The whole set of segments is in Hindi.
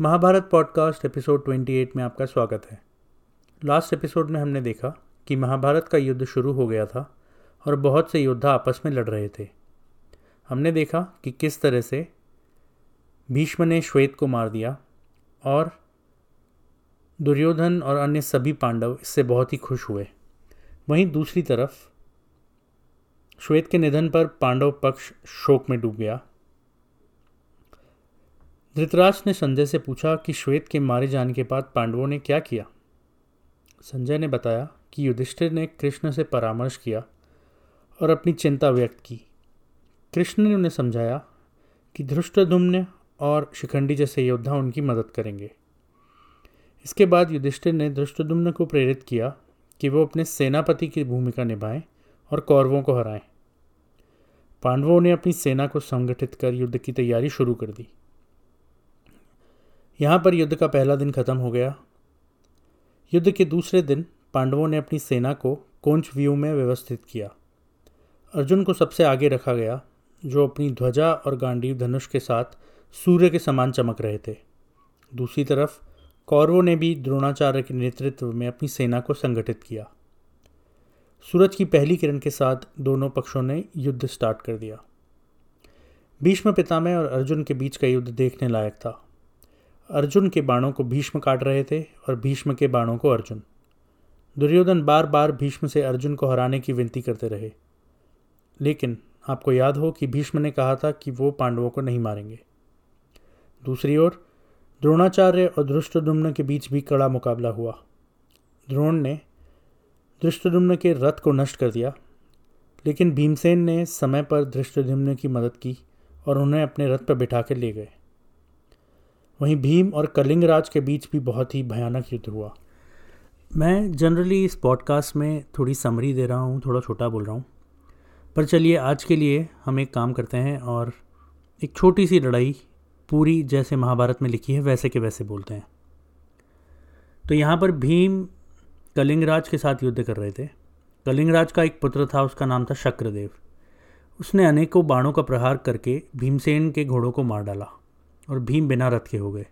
महाभारत पॉडकास्ट एपिसोड 28 में आपका स्वागत है। लास्ट एपिसोड में हमने देखा कि महाभारत का युद्ध शुरू हो गया था और बहुत से योद्धा आपस में लड़ रहे थे। हमने देखा कि किस तरह से भीष्म ने श्वेत को मार दिया और दुर्योधन और अन्य सभी पांडव इससे बहुत ही खुश हुए। वहीं दूसरी तरफ़ श्वेत के निधन पर पांडव पक्ष शोक में डूब गया धृतराज ने संजय से पूछा कि श्वेत के मारे जाने के बाद पांडवों ने क्या किया? संजय ने बताया कि युधिष्ठिर ने कृष्ण से परामर्श किया और अपनी चिंता व्यक्त की। कृष्ण ने उन्हें समझाया कि धृष्टधुम्न और शिखंडी जैसे योद्धा उनकी मदद करेंगे। इसके बाद युधिष्ठिर ने धृष्टदुम्न को प्रेरित किया कि वो अपने सेनापति की भूमिका निभाएँ और कौरवों को हराएँ। पांडवों ने अपनी सेना को संगठित कर युद्ध की तैयारी शुरू कर दी। यहाँ पर युद्ध का पहला दिन खत्म हो गया। युद्ध के दूसरे दिन पांडवों ने अपनी सेना को कोंच व्यू में व्यवस्थित किया। अर्जुन को सबसे आगे रखा गया, जो अपनी ध्वजा और गांडीव धनुष के साथ सूर्य के समान चमक रहे थे। दूसरी तरफ़, कौरवों ने भी द्रोणाचार्य के नेतृत्व में अपनी सेना को संगठित किया। सूरज की पहली किरण के साथ दोनों पक्षों ने युद्ध स्टार्ट कर दिया। भीष्म पितामह और अर्जुन के बीच का युद्ध देखने लायक था। अर्जुन के बाणों को भीष्म काट रहे थे और भीष्म के बाणों को अर्जुन। दुर्योधन बार बार भीष्म से अर्जुन को हराने की विनती करते रहे। लेकिन आपको याद हो कि भीष्म ने कहा था कि वो पांडवों को नहीं मारेंगे। दूसरी ओर, द्रोणाचार्य और धृष्टदुम्न के बीच भी कड़ा मुकाबला हुआ। द्रोण ने धृष्टदुम्न के रथ को नष्ट कर दिया, लेकिन भीमसेन ने समय पर धृष्टदुम्न की मदद की और उन्हें अपने रथ पर बिठा कर ले गए। वहीं भीम और कलिंगराज के बीच भी बहुत ही भयानक युद्ध हुआ। मैं जनरली इस पॉडकास्ट में थोड़ी समरी दे रहा हूँ, थोड़ा छोटा बोल रहा हूँ। पर चलिए, आज के लिए हम एक काम करते हैं और एक छोटी सी लड़ाई पूरी जैसे महाभारत में लिखी है, वैसे के वैसे बोलते हैं। तो यहाँ पर भीम कलिंगराज के साथ युद्ध कर रहे थे। कलिंगराज का एक पुत्र था, उसका नाम था शक्रदेव। उसने अनेकों बाणों का प्रहार करके भीमसेन के घोड़ों को मार डाला। और भीम बिना रथ के हो गए।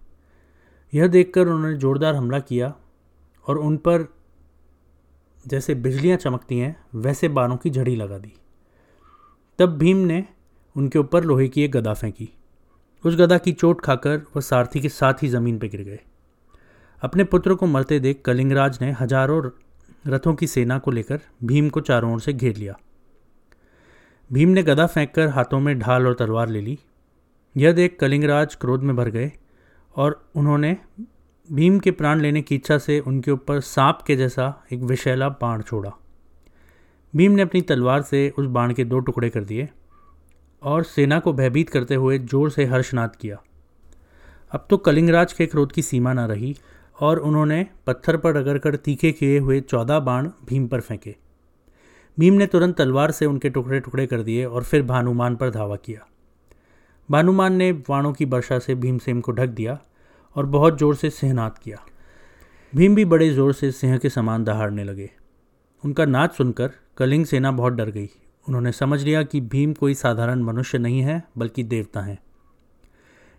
यह देखकर उन्होंने जोरदार हमला किया और उन पर जैसे बिजलियाँ चमकती हैं, वैसे बाणों की झड़ी लगा दी। तब भीम ने उनके ऊपर लोहे की एक गदा फेंकी। उस गदा की चोट खाकर वह सारथी के साथ ही ज़मीन पर गिर गए। अपने पुत्र को मरते देख कलिंगराज ने हज़ारों रथों की सेना को लेकर भीम को चारों ओर से घेर लिया। भीम ने गदा फेंककर हाथों में ढाल और तलवार ले ली। यह देख कलिंगराज क्रोध में भर गए और उन्होंने भीम के प्राण लेने की इच्छा से उनके ऊपर सांप के जैसा एक विशैला बाण छोड़ा। भीम ने अपनी तलवार से उस बाण के दो टुकड़े कर दिए और सेना को भयभीत करते हुए ज़ोर से हर्षनाद किया। अब तो कलिंगराज के क्रोध की सीमा न रही और उन्होंने पत्थर पर रगड़कर तीखे किए हुए चौदह बाण भीम पर फेंके। भीम ने तुरंत तलवार से उनके टुकड़े टुकड़े कर दिए और फिर भानुमान पर धावा किया। भानुमान ने बाणों की वर्षा से भीमसेन को ढक दिया और बहुत ज़ोर से सिंहनाद किया। भीम भी बड़े ज़ोर से सिंह के समान दहाड़ने लगे। उनका नाच सुनकर कलिंग सेना बहुत डर गई। उन्होंने समझ लिया कि भीम कोई साधारण मनुष्य नहीं है, बल्कि देवता हैं।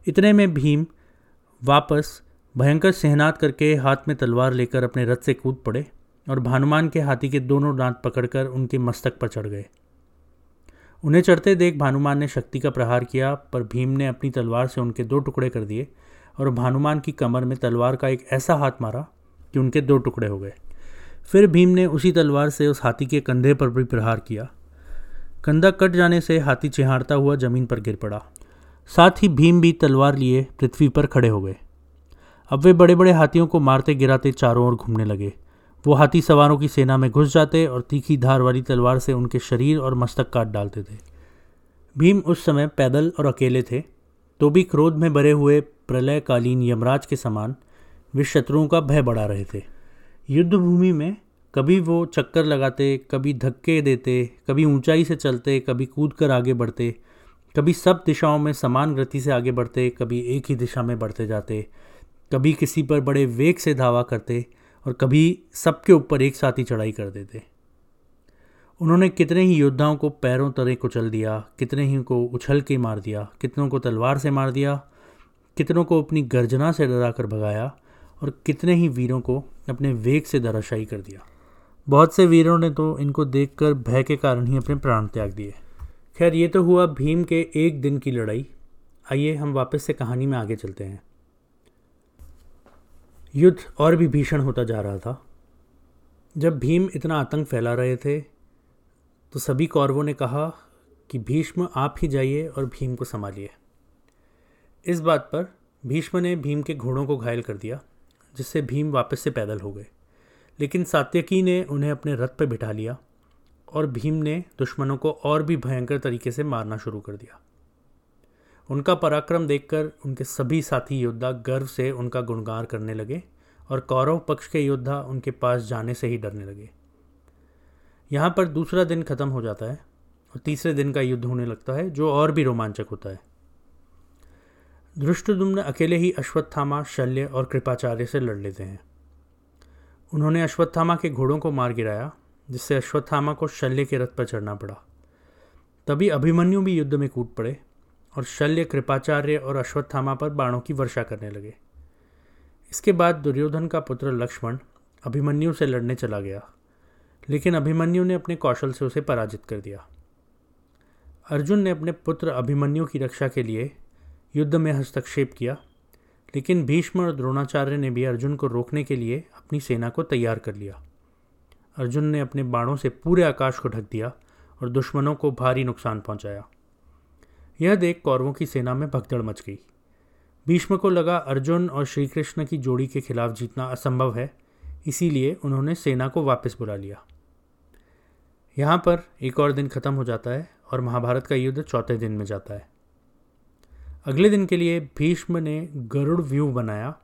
इतने में भीम वापस भयंकर सहनाद करके हाथ में तलवार लेकर अपने रथ से कूद पड़े और भानुमान के हाथी के दोनों दांत पकड़कर उनके मस्तक पर चढ़ गए। उन्हें चढ़ते देख भानुमान ने शक्ति का प्रहार किया, पर भीम ने अपनी तलवार से उनके दो टुकड़े कर दिए और भानुमान की कमर में तलवार का एक ऐसा हाथ मारा कि उनके दो टुकड़े हो गए। फिर भीम ने उसी तलवार से उस हाथी के कंधे पर भी प्रहार किया। कंधा कट जाने से हाथी चिहाड़ता हुआ ज़मीन पर गिर पड़ा। साथ ही भीम भी तलवार लिए पृथ्वी पर खड़े हो गए। अब वे बड़े बड़े हाथियों को मारते गिराते चारों ओर घूमने लगे। वो हाथी सवारों की सेना में घुस जाते और तीखी धार वाली तलवार से उनके शरीर और मस्तक काट डालते थे। भीम उस समय पैदल और अकेले थे तो भी क्रोध में भरे हुए प्रलयकालीन यमराज के समान वे शत्रुओं का भय बढ़ा रहे थे। युद्ध भूमि में कभी वो चक्कर लगाते, कभी धक्के देते, कभी ऊंचाई से चलते, कभी कूद कर आगे बढ़ते, कभी सब दिशाओं में समान गति से आगे बढ़ते, कभी एक ही दिशा में बढ़ते जाते, कभी किसी पर बड़े वेग से धावा करते और कभी सबके ऊपर एक साथ ही चढ़ाई कर देते। उन्होंने कितने ही योद्धाओं को पैरों तले कुचल दिया, कितने ही को उछल के मार दिया, कितनों को तलवार से मार दिया, कितनों को अपनी गर्जना से डरा कर भगाया और कितने ही वीरों को अपने वेग से दराशाई कर दिया। बहुत से वीरों ने तो इनको देखकर भय के कारण ही अपने प्राण त्याग दिए। खैर, ये तो हुआ भीम के एक दिन की लड़ाई। आइए, हम वापस से कहानी में आगे चलते हैं। युद्ध और भी भीषण होता जा रहा था। जब भीम इतना आतंक फैला रहे थे तो सभी कौरवों ने कहा कि भीष्म आप ही जाइए और भीम को संभालिए। इस बात पर भीष्म ने भीम के घोड़ों को घायल कर दिया, जिससे भीम वापस से पैदल हो गए। लेकिन सात्यकी ने उन्हें अपने रथ पर बिठा लिया और भीम ने दुश्मनों को और भी भयंकर तरीके से मारना शुरू कर दिया। उनका पराक्रम देखकर उनके सभी साथी योद्धा गर्व से उनका गुणगान करने लगे और कौरव पक्ष के योद्धा उनके पास जाने से ही डरने लगे। यहाँ पर दूसरा दिन खत्म हो जाता है और तीसरे दिन का युद्ध होने लगता है, जो और भी रोमांचक होता है। धृष्टदुम्न अकेले ही अश्वत्थामा, शल्य और कृपाचार्य से लड़ लेते हैं। उन्होंने अश्वत्थामा के घोड़ों को मार गिराया, जिससे अश्वत्थामा को शल्य के रथ पर चढ़ना पड़ा। तभी अभिमन्यु भी युद्ध में कूद पड़े। और शल्य, कृपाचार्य और अश्वत्थामा पर बाणों की वर्षा करने लगे। इसके बाद दुर्योधन का पुत्र लक्ष्मण अभिमन्यु से लड़ने चला गया, लेकिन अभिमन्यु ने अपने कौशल से उसे पराजित कर दिया। अर्जुन ने अपने पुत्र अभिमन्यु की रक्षा के लिए युद्ध में हस्तक्षेप किया, लेकिन भीष्म और द्रोणाचार्य ने भी अर्जुन को रोकने के लिए अपनी सेना को तैयार कर लिया। अर्जुन ने अपने बाणों से पूरे आकाश को ढक दिया और दुश्मनों को भारी नुकसान पहुँचाया। यह देख कौरवों की सेना में भगदड़ मच गई। भीष्म को लगा अर्जुन और श्री कृष्ण की जोड़ी के खिलाफ जीतना असंभव है, इसीलिए उन्होंने सेना को वापस बुला लिया। यहाँ पर एक और दिन खत्म हो जाता है और महाभारत का युद्ध चौथे दिन में जाता है। अगले दिन के लिए भीष्म ने गरुड़ व्यू बनाया,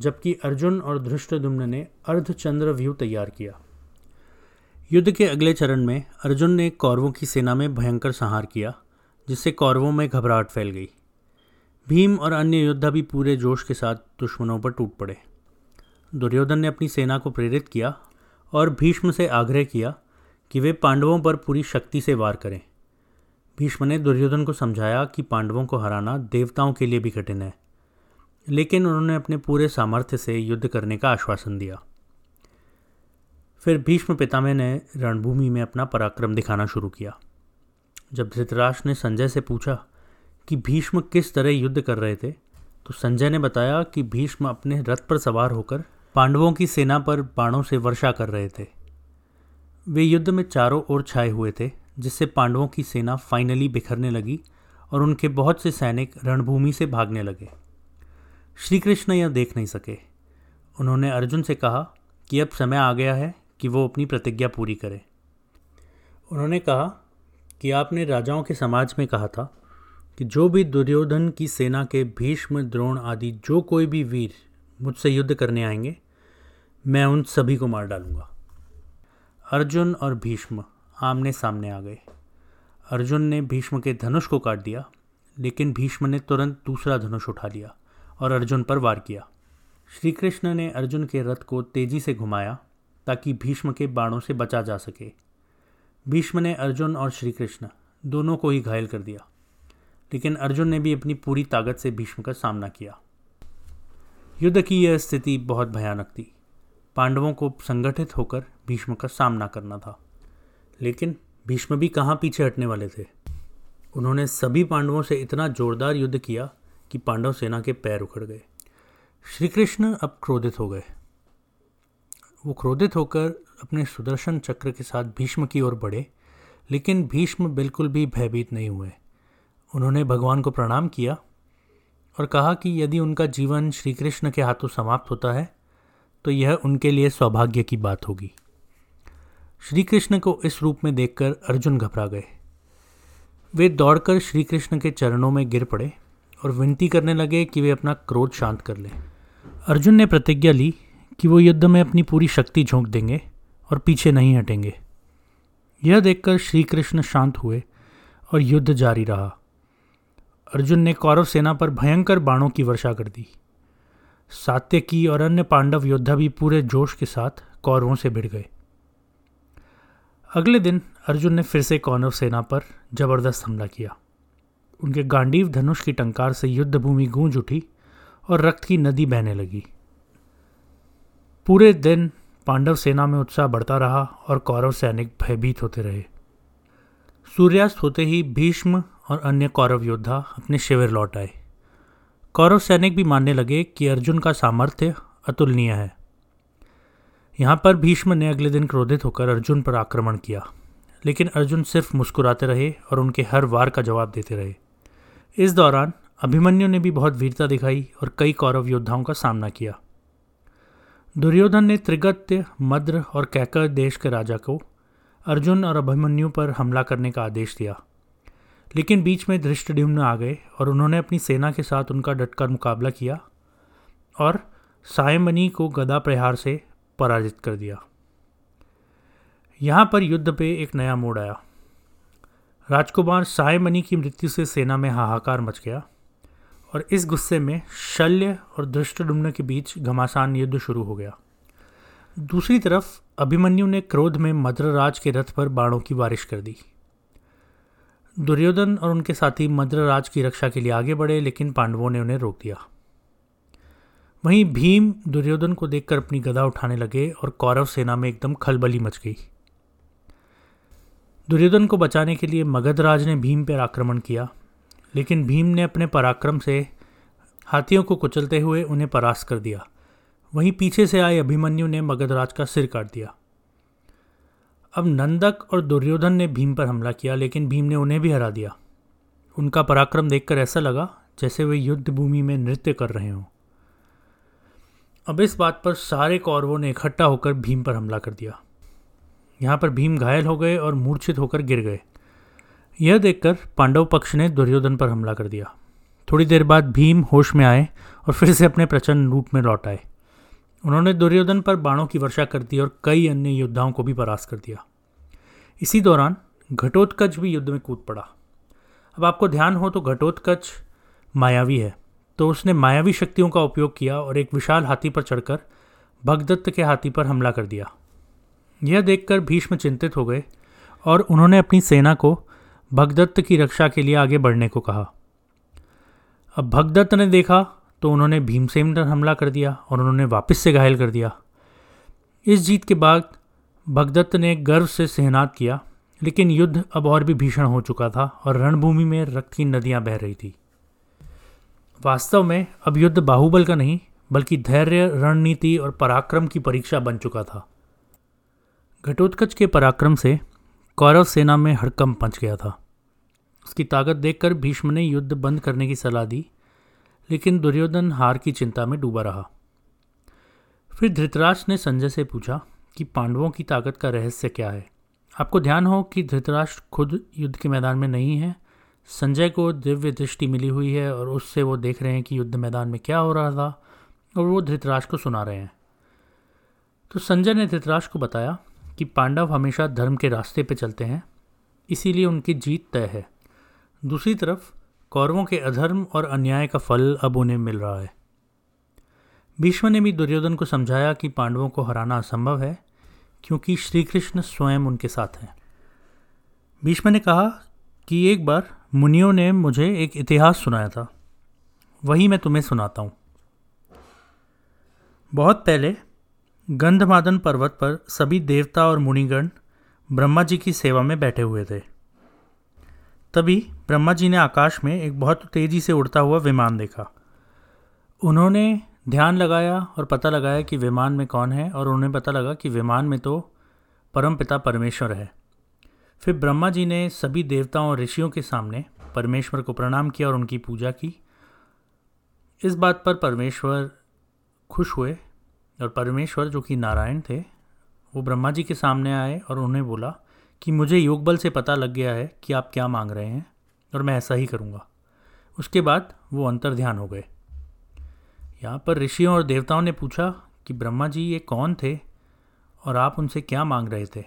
जबकि अर्जुन और धृष्टदुम्न ने अर्धचंद्र व्यू तैयार किया। युद्ध के अगले चरण में अर्जुन ने कौरवों की सेना में भयंकर संहार किया। जिससे कौरवों में घबराहट फैल गई। भीम और अन्य योद्धा भी पूरे जोश के साथ दुश्मनों पर टूट पड़े। दुर्योधन ने अपनी सेना को प्रेरित किया और भीष्म से आग्रह किया कि वे पांडवों पर पूरी शक्ति से वार करें। भीष्म ने दुर्योधन को समझाया कि पांडवों को हराना देवताओं के लिए भी कठिन है, लेकिन उन्होंने अपने पूरे सामर्थ्य से युद्ध करने का आश्वासन दिया। फिर भीष्म पितामह ने रणभूमि में अपना पराक्रम दिखाना शुरू किया। जब धृतराष्ट्र ने संजय से पूछा कि भीष्म किस तरह युद्ध कर रहे थे तो संजय ने बताया कि भीष्म अपने रथ पर सवार होकर पांडवों की सेना पर बाणों से वर्षा कर रहे थे। वे युद्ध में चारों ओर छाए हुए थे, जिससे पांडवों की सेना फाइनली बिखरने लगी और उनके बहुत से सैनिक रणभूमि से भागने लगे। श्री कृष्ण यह देख नहीं सके। उन्होंने अर्जुन से कहा कि अब समय आ गया है कि वो अपनी प्रतिज्ञा पूरी करे। उन्होंने कहा कि आपने राजाओं के समाज में कहा था कि जो भी दुर्योधन की सेना के भीष्म, द्रोण आदि जो कोई भी वीर मुझसे युद्ध करने आएँगे, मैं उन सभी को मार डालूँगा। अर्जुन और भीष्म आमने सामने आ गए। अर्जुन ने भीष्म के धनुष को काट दिया, लेकिन भीष्म ने तुरंत दूसरा धनुष उठा लिया और अर्जुन पर वार किया। श्री कृष्ण ने अर्जुन के रथ को तेज़ी से घुमाया ताकि भीष्म के बाणों से बचा जा सके। भीष्म ने अर्जुन और श्री कृष्ण दोनों को ही घायल कर दिया। लेकिन अर्जुन ने भी अपनी पूरी ताकत से भीष्म का सामना किया। युद्ध की यह स्थिति बहुत भयानक थी। पांडवों को संगठित होकर भीष्म का सामना करना था। लेकिन भीष्म भी कहाँ पीछे हटने वाले थे? उन्होंने सभी पांडवों से इतना जोरदार युद्ध किया कि पांडव सेना के पैर उखड़ गए। श्री कृष्ण अब क्रोधित हो गए। वो क्रोधित होकर अपने सुदर्शन चक्र के साथ भीष्म की ओर बढ़े, लेकिन भीष्म बिल्कुल भी भयभीत नहीं हुए। उन्होंने भगवान को प्रणाम किया और कहा कि यदि उनका जीवन श्री कृष्ण के हाथों समाप्त होता है तो यह उनके लिए सौभाग्य की बात होगी। श्री कृष्ण को इस रूप में देखकर अर्जुन घबरा गए। वे दौड़कर श्री कृष्ण के चरणों में गिर पड़े और विनती करने लगे कि वे अपना क्रोध शांत कर लें। अर्जुन ने प्रतिज्ञा ली कि वो युद्ध में अपनी पूरी शक्ति झोंक देंगे। और पीछे नहीं हटेंगे। यह देखकर श्री कृष्ण शांत हुए और युद्ध जारी रहा। अर्जुन ने कौरव सेना पर भयंकर बाणों की वर्षा कर दी। सात्यकी और अन्य पांडव योद्धा भी पूरे जोश के साथ कौरवों से भिड़ गए। अगले दिन अर्जुन ने फिर से कौरव सेना पर ज़बरदस्त हमला किया। उनके गांडीव धनुष की टंकार से युद्ध भूमि गूंज उठी और रक्त की नदी बहने लगी। पूरे दिन पांडव सेना में उत्साह बढ़ता रहा और कौरव सैनिक भयभीत होते रहे। सूर्यास्त होते ही भीष्म और अन्य कौरव योद्धा अपने शिविर लौट आए। कौरव सैनिक भी मानने लगे कि अर्जुन का सामर्थ्य अतुलनीय है। यहाँ पर भीष्म ने अगले दिन क्रोधित होकर अर्जुन पर आक्रमण किया, लेकिन अर्जुन सिर्फ़ मुस्कुराते रहे और उनके हर वार का जवाब देते रहे। इस दौरान अभिमन्यु ने भी बहुत वीरता दिखाई और कई कौरव योद्धाओं का सामना किया। दुर्योधन ने त्रिगत्य, मद्र और कैकर देश के राजा को अर्जुन और अभिमन्यु पर हमला करने का आदेश दिया। लेकिन बीच में धृष्टद्युम्न आ गए और उन्होंने अपनी सेना के साथ उनका डटकर मुकाबला किया और सायमनी को गदा प्रहार से पराजित कर दिया। यहाँ पर युद्ध पे एक नया मोड़ आया। राजकुमार सायमनी की मृत्यु से सेना में हाहाकार मच गया। और इस गुस्से में शल्य और दृष्टडुम्न के बीच घमासान युद्ध शुरू हो गया। दूसरी तरफ़, अभिमन्यु ने क्रोध में मद्रराज के रथ पर बाणों की बारिश कर दी। दुर्योधन और उनके साथी मद्रराज की रक्षा के लिए आगे बढ़े, लेकिन पांडवों ने उन्हें रोक दिया। वहीं भीम दुर्योधन को देखकर अपनी गदा उठाने लगे और कौरव सेना में एकदम खलबली मच गई। दुर्योधन को बचाने के लिए मगधराज ने भीम पर आक्रमण किया। लेकिन भीम ने अपने पराक्रम से हाथियों को कुचलते हुए उन्हें परास्त कर दिया। वहीं पीछे से आए अभिमन्यु ने मगधराज का सिर काट दिया। अब नंदक और दुर्योधन ने भीम पर हमला किया, लेकिन भीम ने उन्हें भी हरा दिया। उनका पराक्रम देखकर ऐसा लगा जैसे वे युद्ध भूमि में नृत्य कर रहे हों। अब इस बात पर सारे कौरवों ने इकट्ठा होकर भीम पर हमला कर दिया। यहाँ पर भीम घायल हो गए और मूर्छित होकर गिर गए। यह देखकर पांडव पक्ष ने दुर्योधन पर हमला कर दिया। थोड़ी देर बाद भीम होश में आए और फिर से अपने प्रचंड रूप में लौट आए। उन्होंने दुर्योधन पर बाणों की वर्षा कर दी और कई अन्य योद्धाओं को भी परास्त कर दिया। इसी दौरान घटोत्कच भी युद्ध में कूद पड़ा। अब आपको ध्यान हो तो घटोत्कच मायावी है। तो उसने मायावी शक्तियों का उपयोग किया और एक विशाल हाथी पर चढ़कर भगदत्त के हाथी पर हमला कर दिया। यह देखकर भीष्म चिंतित हो गए और उन्होंने अपनी सेना को भगदत्त की रक्षा के लिए आगे बढ़ने को कहा। अब भगदत्त ने देखा तो उन्होंने भीमसेन पर हमला कर दिया और उन्होंने वापस से घायल कर दिया। इस जीत के बाद भगदत्त ने गर्व से सहनात किया, लेकिन युद्ध अब और भी भीषण हो चुका था और रणभूमि में रक्त की नदियाँ बह रही थी। वास्तव में अब युद्ध बाहुबल का नहीं, बल्कि धैर्य, रणनीति और पराक्रम की परीक्षा बन चुका था। घटोत्कच के पराक्रम से कौरव सेना में हड़कम मच गया था। उसकी ताकत देखकर भीष्म ने युद्ध बंद करने की सलाह दी, लेकिन दुर्योधन हार की चिंता में डूबा रहा। फिर धृतराज ने संजय से पूछा कि पांडवों की ताकत का रहस्य क्या है? आपको ध्यान हो कि धृतराष्ट्र खुद युद्ध के मैदान में नहीं है। संजय को दिव्य दृष्टि मिली हुई है और उससे वो देख रहे हैं कि युद्ध मैदान में क्या हो रहा था और वो धृतराष्ट्र को सुना रहे हैं। तो संजय ने धृतराष्ट्र को बताया कि पांडव हमेशा धर्म के रास्ते पर चलते हैं, इसीलिए उनकी जीत तय है। दूसरी तरफ़, कौरवों के अधर्म और अन्याय का फल अब उन्हें मिल रहा है। भीष्म ने भी दुर्योधन को समझाया कि पांडवों को हराना असंभव है, क्योंकि श्री कृष्ण स्वयं उनके साथ हैं। भीष्म ने कहा कि एक बार मुनियों ने मुझे एक इतिहास सुनाया था। वही मैं तुम्हें सुनाता हूँ। बहुत पहले, गंधमादन पर्वत पर सभी देवता और मुनिगण ब्रह्मा जी की सेवा में बैठे हुए थे। तभी ब्रह्मा जी ने आकाश में एक बहुत तेज़ी से उड़ता हुआ विमान देखा। उन्होंने ध्यान लगाया और पता लगाया कि विमान में कौन है और उन्हें पता लगा कि विमान में तो परम पिता परमेश्वर है। फिर ब्रह्मा जी ने सभी देवताओं और ऋषियों के सामने परमेश्वर को प्रणाम किया और उनकी पूजा की। इस बात पर परमेश्वर खुश हुए और परमेश्वर, जो कि नारायण थे, वो ब्रह्मा जी के सामने आए और उन्हें बोला कि मुझे योग बल से पता लग गया है कि आप क्या मांग रहे हैं। और मैं ऐसा ही करूँगा। उसके बाद वो अंतर ध्यान हो गए। यहाँ पर ऋषियों और देवताओं ने पूछा कि ब्रह्मा जी ये कौन थे और आप उनसे क्या मांग रहे थे?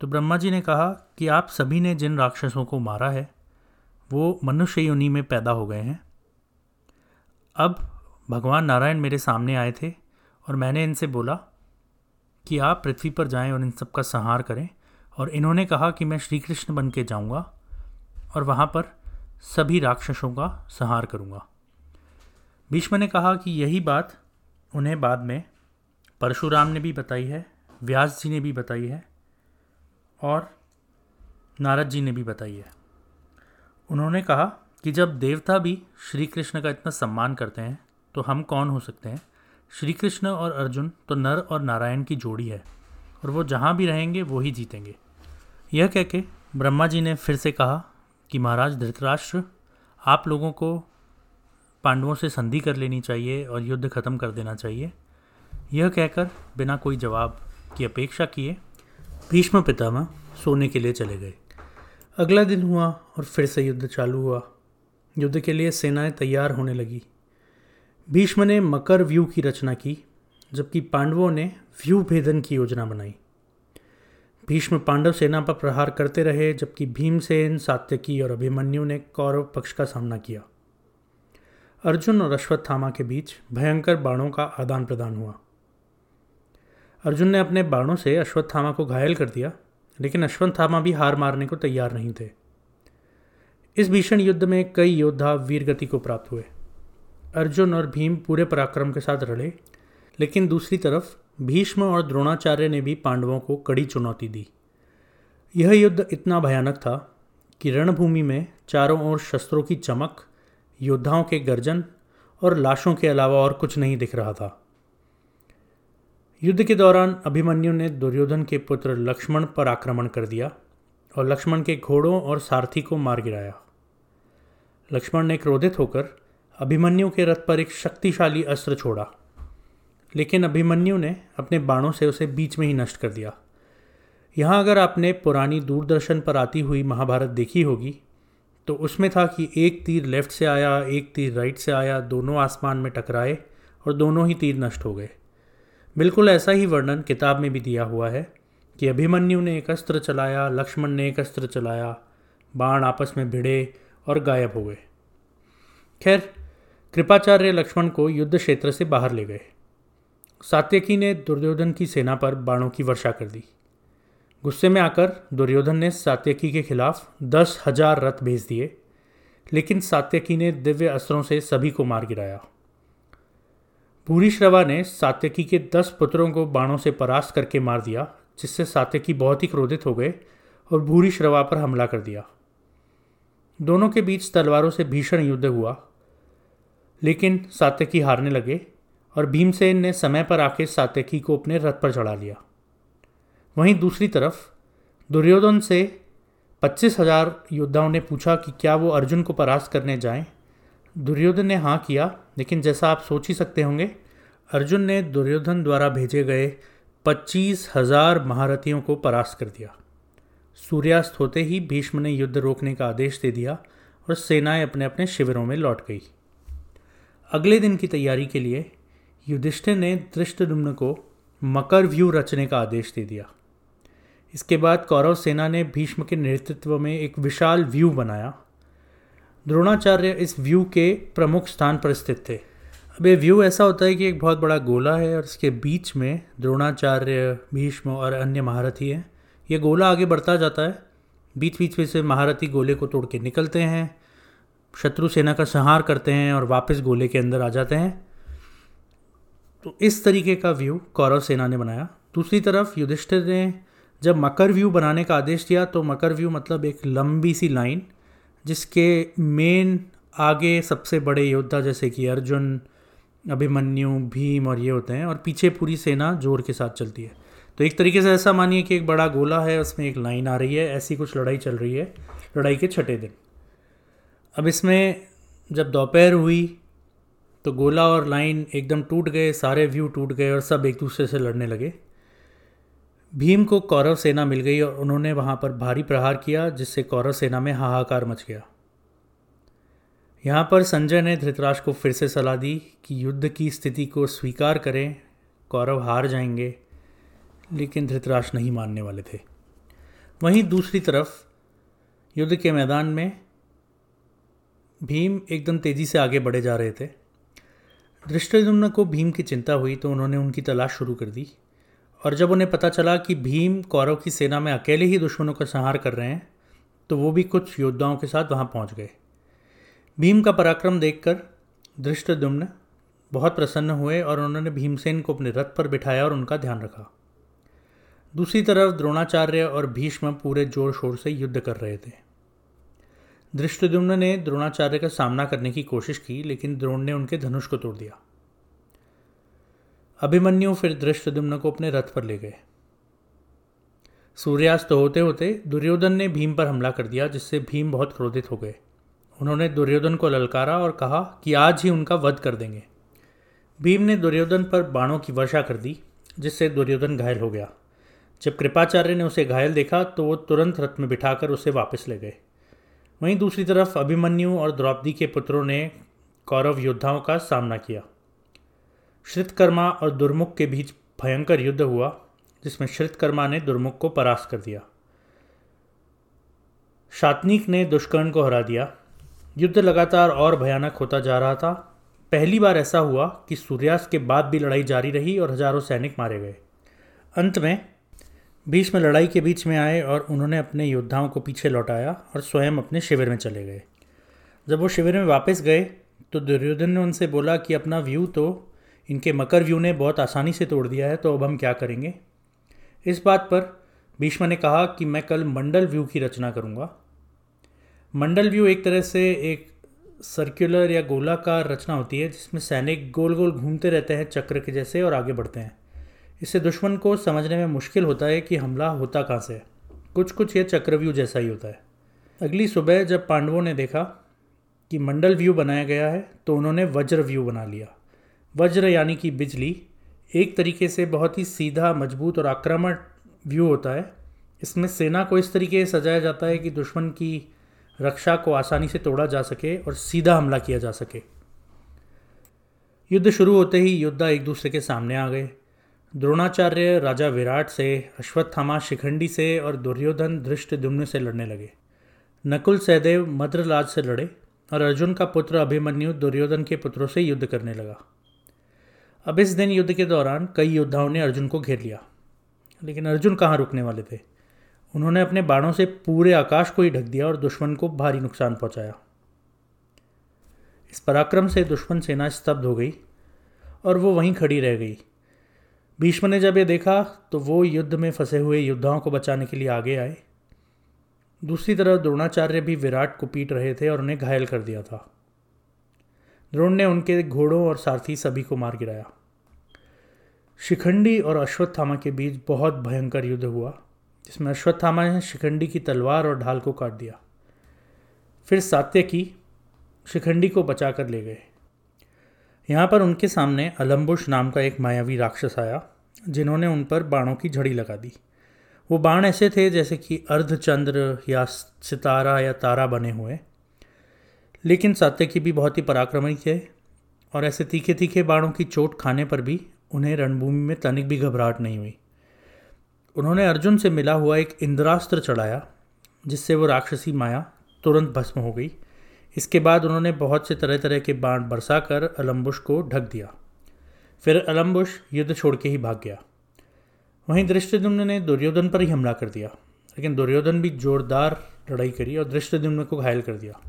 तो ब्रह्मा जी ने कहा कि आप सभी ने जिन राक्षसों को मारा है, वो मनुष्य योनि में पैदा हो गए हैं। अब भगवान नारायण मेरे सामने आए थे और मैंने इनसे बोला कि आप पृथ्वी पर जाएँ और इन सब का संहार करें और इन्होंने कहा कि मैं श्री कृष्ण बन के जाऊँगा और वहाँ पर सभी राक्षसों का संहार करूँगा। भीष्म ने कहा कि यही बात उन्हें बाद में परशुराम ने भी बताई है, व्यास जी ने भी बताई है और नारद जी ने भी बताई है। उन्होंने कहा कि जब देवता भी श्री कृष्ण का इतना सम्मान करते हैं तो हम कौन हो सकते हैं? श्री कृष्ण और अर्जुन तो नर और नारायण की जोड़ी है और वो जहाँ भी रहेंगे, वो ही जीतेंगे। यह कह के ब्रह्मा जी ने फिर से कहा कि महाराज धृतराष्ट्र, आप लोगों को पांडवों से संधि कर लेनी चाहिए और युद्ध खत्म कर देना चाहिए। यह कहकर बिना कोई जवाब की अपेक्षा किए भीष्म पितामह सोने के लिए चले गए। अगला दिन हुआ और फिर से युद्ध चालू हुआ। युद्ध के लिए सेनाएँ तैयार होने लगी। भीष्म ने मकर व्यू की रचना की, जबकि पांडवों ने व्यू भेदन की योजना बनाई। भीष्म पांडव सेना पर प्रहार करते रहे, जबकि भीमसेन, सात्यकी और अभिमन्यु ने कौरव पक्ष का सामना किया। अर्जुन और अश्वत्थामा के बीच भयंकर बाणों का आदान प्रदान हुआ। अर्जुन ने अपने बाणों से अश्वत्थामा को घायल कर दिया, लेकिन अश्वत्थामा भी हार मारने को तैयार नहीं थे। इस भीषण युद्ध में कई योद्धा वीरगति को प्राप्त हुए। अर्जुन और भीम पूरे पराक्रम के साथ लड़े लेकिन दूसरी तरफ़ भीष्म और द्रोणाचार्य ने भी पांडवों को कड़ी चुनौती दी। यह युद्ध इतना भयानक था कि रणभूमि में चारों ओर शस्त्रों की चमक, योद्धाओं के गर्जन और लाशों के अलावा और कुछ नहीं दिख रहा था। युद्ध के दौरान अभिमन्यु ने दुर्योधन के पुत्र लक्ष्मण पर आक्रमण कर दिया और लक्ष्मण के घोड़ों और सारथी को मार गिराया। लक्ष्मण ने क्रोधित होकर अभिमन्यु के रथ पर एक शक्तिशाली अस्त्र छोड़ा। लेकिन अभिमन्यु ने अपने बाणों से उसे बीच में ही नष्ट कर दिया। यहाँ अगर आपने पुरानी दूरदर्शन पर आती हुई महाभारत देखी होगी तो उसमें था कि एक तीर लेफ़्ट से आया, एक तीर राइट से आया, दोनों आसमान में टकराए और दोनों ही तीर नष्ट हो गए। बिल्कुल ऐसा ही वर्णन किताब में भी दिया हुआ है कि अभिमन्यु ने एक अस्त्र चलाया, लक्ष्मण ने एक अस्त्र चलाया, बाण आपस में भिड़े और गायब हो गए। खैर, कृपाचार्य लक्ष्मण को युद्ध क्षेत्र से बाहर ले गए। सात्यकी ने दुर्योधन की सेना पर बाणों की वर्षा कर दी। गुस्से में आकर दुर्योधन ने सात्यकी के खिलाफ दस हज़ार रथ भेज दिए, लेकिन सात्यकी ने दिव्य अस्त्रों से सभी को मार गिराया। भूरी श्रवा ने सात्यकी के दस पुत्रों को बाणों से परास्त करके मार दिया, जिससे सात्यकी बहुत ही क्रोधित हो गए और भूरी श्रवा पर हमला कर दिया। दोनों के बीच तलवारों से भीषण युद्ध हुआ, लेकिन सात्यकी हारने लगे और भीमसेन ने समय पर आके सात्यकी को अपने रथ पर चढ़ा लिया। वहीं दूसरी तरफ़, दुर्योधन से पच्चीस हज़ार योद्धाओं ने पूछा कि क्या वो अर्जुन को परास्त करने जाएँ। दुर्योधन ने हाँ किया, लेकिन जैसा आप सोच ही सकते होंगे, अर्जुन ने दुर्योधन द्वारा भेजे गए पच्चीस हज़ार महारथियों को परास्त कर दिया। सूर्यास्त होते ही भीष्म ने युद्ध रोकने का आदेश दे दिया और सेनाएँ अपने अपने शिविरों में लौट गई। अगले दिन की तैयारी के लिए युधिष्ठिर ने दृष्टदुम्न को मकर व्यू रचने का आदेश दे दिया। इसके बाद कौरव सेना ने भीष्म के नेतृत्व में एक विशाल व्यू बनाया। द्रोणाचार्य इस व्यू के प्रमुख स्थान पर स्थित थे। अब ये व्यू ऐसा होता है कि एक बहुत बड़ा गोला है और इसके बीच में द्रोणाचार्य, भीष्म और अन्य महारथी हैं। ये गोला आगे बढ़ता जाता है। बीच बीच में से महारथी गोले को तोड़ के निकलते हैं। शत्रु सेना का संहार करते हैं और वापस गोले के अंदर आ जाते हैं। तो इस तरीके का व्यू कौरव सेना ने बनाया। दूसरी तरफ़ युधिष्ठिर ने जब मकर व्यू बनाने का आदेश दिया तो मकर व्यू मतलब एक लंबी सी लाइन जिसके मेन आगे सबसे बड़े योद्धा जैसे कि अर्जुन, अभिमन्यु, भीम और ये होते हैं, और पीछे पूरी सेना ज़ोर के साथ चलती है। तो एक तरीके से ऐसा मानिए कि एक बड़ा गोला है, उसमें एक लाइन आ रही है, ऐसी कुछ लड़ाई चल रही है, लड़ाई के छठे दिन। अब इसमें जब दोपहर हुई तो गोला और लाइन एकदम टूट गए, सारे व्यू टूट गए और सब एक दूसरे से लड़ने लगे। भीम को कौरव सेना मिल गई और उन्होंने वहाँ पर भारी प्रहार किया, जिससे कौरव सेना में हाहाकार मच गया। यहाँ पर संजय ने धृतराज को फिर से सलाह दी कि युद्ध की स्थिति को स्वीकार करें, कौरव हार जाएँगे, लेकिन धृतराज नहीं मानने वाले थे। वहीं दूसरी तरफ़, युद्ध के मैदान में भीम एकदम तेज़ी से आगे बढ़े जा रहे थे। दृष्टिदुम्न को भीम की चिंता हुई तो उन्होंने उनकी तलाश शुरू कर दी। और जब उन्हें पता चला कि भीम कौरव की सेना में अकेले ही दुश्मनों का संहार कर रहे हैं तो वो भी कुछ योद्धाओं के साथ वहाँ पहुँच गए। भीम का पराक्रम देखकर दृष्टदुम्न बहुत प्रसन्न हुए और उन्होंने भीमसेन को अपने रथ पर बिठाया और उनका ध्यान रखा। दूसरी तरफ़ द्रोणाचार्य और भीष्म पूरे ज़ोर शोर से युद्ध कर रहे थे। दृष्टद्युम्न ने द्रोणाचार्य का सामना करने की कोशिश की, लेकिन द्रोण ने उनके धनुष को तोड़ दिया। अभिमन्यु फिर दृष्टद्युम्न को अपने रथ पर ले गए। सूर्यास्त होते होते दुर्योधन ने भीम पर हमला कर दिया, जिससे भीम बहुत क्रोधित हो गए। उन्होंने दुर्योधन को ललकारा और कहा कि आज ही उनका वध कर देंगे। भीम ने दुर्योधन पर बाणों की वर्षा कर दी, जिससे दुर्योधन घायल हो गया। जब कृपाचार्य ने उसे घायल देखा तो वो तुरंत रथ में बिठाकर उसे वापस ले गए। वहीं दूसरी तरफ़ अभिमन्यु और द्रौपदी के पुत्रों ने कौरव योद्धाओं का सामना किया। श्रितकर्मा और दुर्मुख के बीच भयंकर युद्ध हुआ, जिसमें श्रितकर्मा ने दुर्मुख को परास्त कर दिया। शातनिक ने दुष्कर्ण को हरा दिया। युद्ध लगातार और भयानक होता जा रहा था। पहली बार ऐसा हुआ कि सूर्यास्त के बाद भी लड़ाई जारी रही और हज़ारों सैनिक मारे गए। अंत में भीष्म लड़ाई के बीच में आए और उन्होंने अपने योद्धाओं को पीछे लौटाया और स्वयं अपने शिविर में चले गए। जब वो शिविर में वापस गए तो दुर्योधन ने उनसे बोला कि अपना व्यू तो इनके मकर व्यू ने बहुत आसानी से तोड़ दिया है तो अब हम क्या करेंगे? इस बात पर भीष्म ने कहा कि मैं कल मंडल व्यू की रचना करूँगा। मंडल व्यू एक तरह से एक सर्कुलर या गोलाकार रचना होती है, जिसमें सैनिक गोल गोल घूमते रहते हैं, चक्र के जैसे और आगे बढ़ते हैं। इससे दुश्मन को समझने में मुश्किल होता है कि हमला होता कहाँ से है। कुछ कुछ ये चक्रव्यूह जैसा ही होता है। अगली सुबह जब पांडवों ने देखा कि मंडल व्यू बनाया गया है तो उन्होंने वज्र व्यू बना लिया। वज्र यानी कि बिजली, एक तरीके से बहुत ही सीधा, मज़बूत और आक्रामक व्यू होता है। इसमें सेना को इस तरीके से सजाया जाता है कि दुश्मन की रक्षा को आसानी से तोड़ा जा सके और सीधा हमला किया जा सके। युद्ध शुरू होते ही योद्धा एक दूसरे के सामने आ गए। द्रोणाचार्य राजा विराट से, अश्वत्थामा शिखंडी से और दुर्योधन धृष्ट दुम्न से लड़ने लगे। नकुल सहदेव मद्रराज से लड़े और अर्जुन का पुत्र अभिमन्यु दुर्योधन के पुत्रों से युद्ध करने लगा। अब इस दिन युद्ध के दौरान कई योद्धाओं ने अर्जुन को घेर लिया। लेकिन अर्जुन कहाँ रुकने वाले थे? उन्होंने अपने बाणों से पूरे आकाश को ही ढक दिया और दुश्मन को भारी नुकसान पहुँचाया। इस पराक्रम से दुश्मन सेना स्तब्ध हो गई और वो वहीं खड़ी रह गई। भीष्म ने जब ये देखा तो वो युद्ध में फंसे हुए योद्धाओं को बचाने के लिए आगे आए। दूसरी तरफ़ द्रोणाचार्य भी विराट को पीट रहे थे और उन्हें घायल कर दिया था। द्रोण ने उनके घोड़ों और सारथी सभी को मार गिराया। शिखंडी और अश्वत्थामा के बीच बहुत भयंकर युद्ध हुआ, जिसमें अश्वत्थामा ने शिखंडी की तलवार और ढाल को काट दिया। फिर सात्य की शिखंडी को बचाकर ले गए। यहाँ पर उनके सामने अलम्बुश नाम का एक मायावी राक्षस आया, जिन्होंने उन पर बाणों की झड़ी लगा दी। वो बाण ऐसे थे जैसे कि अर्धचंद्र या सितारा या तारा बने हुए। लेकिन सात्यकी भी बहुत ही पराक्रमी थे, और ऐसे तीखे तीखे बाणों की चोट खाने पर भी उन्हें रणभूमि में तनिक भी घबराहट नहीं हुई। उन्होंने अर्जुन से मिला हुआ एक इंद्रास्त्र चढ़ाया, जिससे वो राक्षसी माया तुरंत भस्म हो गई। इसके बाद उन्होंने बहुत से तरह तरह के बाण बरसा कर अलम्बुश को ढक दिया। फिर अलम्बुश युद्ध छोड़ के ही भाग गया। वहीं दृष्टद्युम्न ने दुर्योधन पर ही हमला कर दिया, लेकिन दुर्योधन भी जोरदार लड़ाई करी और दृष्टद्युम्न को घायल कर दिया।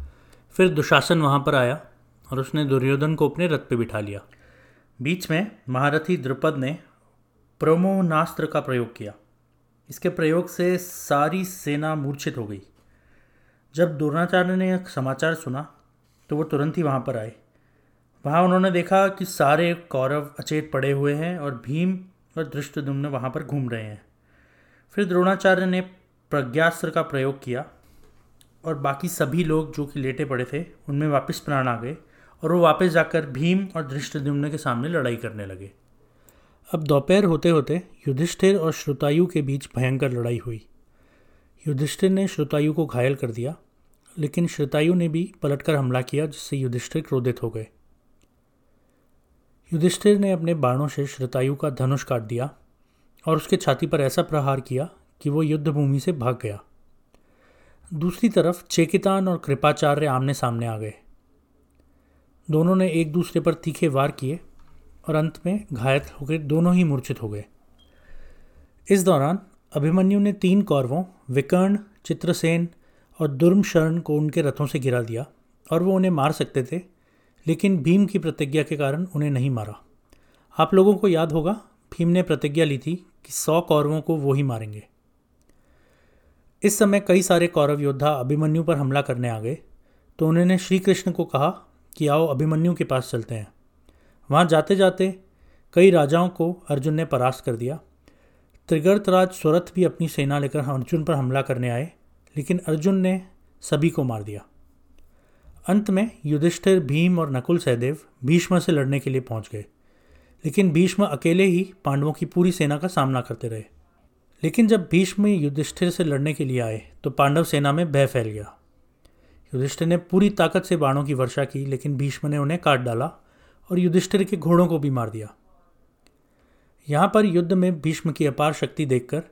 फिर दुशासन वहाँ पर आया और उसने दुर्योधन को अपने रथ पर बिठा लिया। बीच में महारथी द्रुपद ने प्रमोनास्त्र का प्रयोग किया। इसके प्रयोग से सारी सेना मूर्छित हो गई। जब द्रोणाचार्य ने समाचार सुना तो वो तुरंत ही वहाँ पर आए। वहाँ उन्होंने देखा कि सारे कौरव अचेत पड़े हुए हैं और भीम और दृष्टदुम्न वहाँ पर घूम रहे हैं। फिर द्रोणाचार्य ने प्रज्ञास्त्र का प्रयोग किया और बाकी सभी लोग जो कि लेटे पड़े थे, उनमें वापस प्राण आ गए और वो वापस जाकर भीम और दृष्टद्युम्न के सामने लड़ाई करने लगे। अब दोपहर होते होते युधिष्ठिर और श्रुतायु के बीच भयंकर लड़ाई हुई। युधिष्ठिर ने श्रुतायु को घायल कर दिया, लेकिन श्रुतायु ने भी पलटकर हमला किया, जिससे युधिष्ठिर क्रोधित हो गए। युधिष्ठिर ने अपने बाणों से श्रुतायु का धनुष काट दिया और उसके छाती पर ऐसा प्रहार किया कि वो युद्ध भूमि से भाग गया। दूसरी तरफ़ चेकितान और कृपाचार्य आमने सामने आ गए। दोनों ने एक दूसरे पर तीखे वार किए और अंत में घायल होकर दोनों ही मूर्छित हो गए। इस दौरान अभिमन्यु ने तीन कौरवों, विकर्ण, चित्रसेन और दुर्मशरण को उनके रथों से गिरा दिया और वो उन्हें मार सकते थे, लेकिन भीम की प्रतिज्ञा के कारण उन्हें नहीं मारा। आप लोगों को याद होगा, भीम ने प्रतिज्ञा ली थी कि सौ कौरवों को वो ही मारेंगे। इस समय कई सारे कौरव योद्धा अभिमन्यु पर हमला करने आ गए तो उन्होंने श्री कृष्ण को कहा कि आओ अभिमन्यु के पास चलते हैं। वहाँ जाते जाते कई राजाओं को अर्जुन ने परास्त कर दिया। त्रिगर्तराज स्वरथ भी अपनी सेना लेकर अर्जुन पर हमला करने आए, लेकिन अर्जुन ने सभी को मार दिया। अंत में युधिष्ठिर, भीम और नकुल सहदेव भीष्म से लड़ने के लिए पहुँच गए। लेकिन भीष्म अकेले ही पांडवों की पूरी सेना का सामना करते रहे। लेकिन जब भीष्म युधिष्ठिर से लड़ने के लिए आए तो पांडव सेना में भय फैल गया। युधिष्ठिर ने पूरी ताकत से बाणों की वर्षा की, लेकिन भीष्म ने उन्हें काट डाला और युधिष्ठिर के घोड़ों को भी मार दिया। यहाँ पर युद्ध में भीष्म की अपार शक्ति देखकर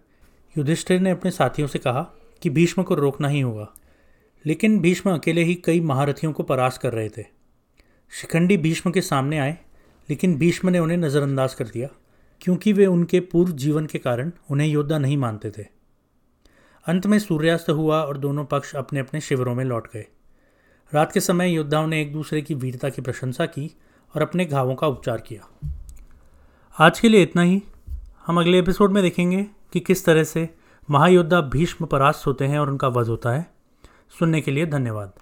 युधिष्ठिर ने अपने साथियों से कहा कि भीष्म को रोकना ही होगा। लेकिन भीष्म अकेले ही कई महारथियों को परास कर रहे थे। शिखंडी भीष्म के सामने आए, लेकिन भीष्म ने उन्हें नज़रअंदाज कर दिया, क्योंकि वे उनके पूर्व जीवन के कारण उन्हें योद्धा नहीं मानते थे। अंत में सूर्यास्त हुआ और दोनों पक्ष अपने अपने शिविरों में लौट गए। रात के समय योद्धाओं ने एक दूसरे की वीरता की प्रशंसा की और अपने घावों का उपचार किया। आज के लिए इतना ही। हम अगले एपिसोड में देखेंगे कि किस तरह से महायोद्धा भीष्म परास्त होते हैं और उनका वध होता है। सुनने के लिए धन्यवाद।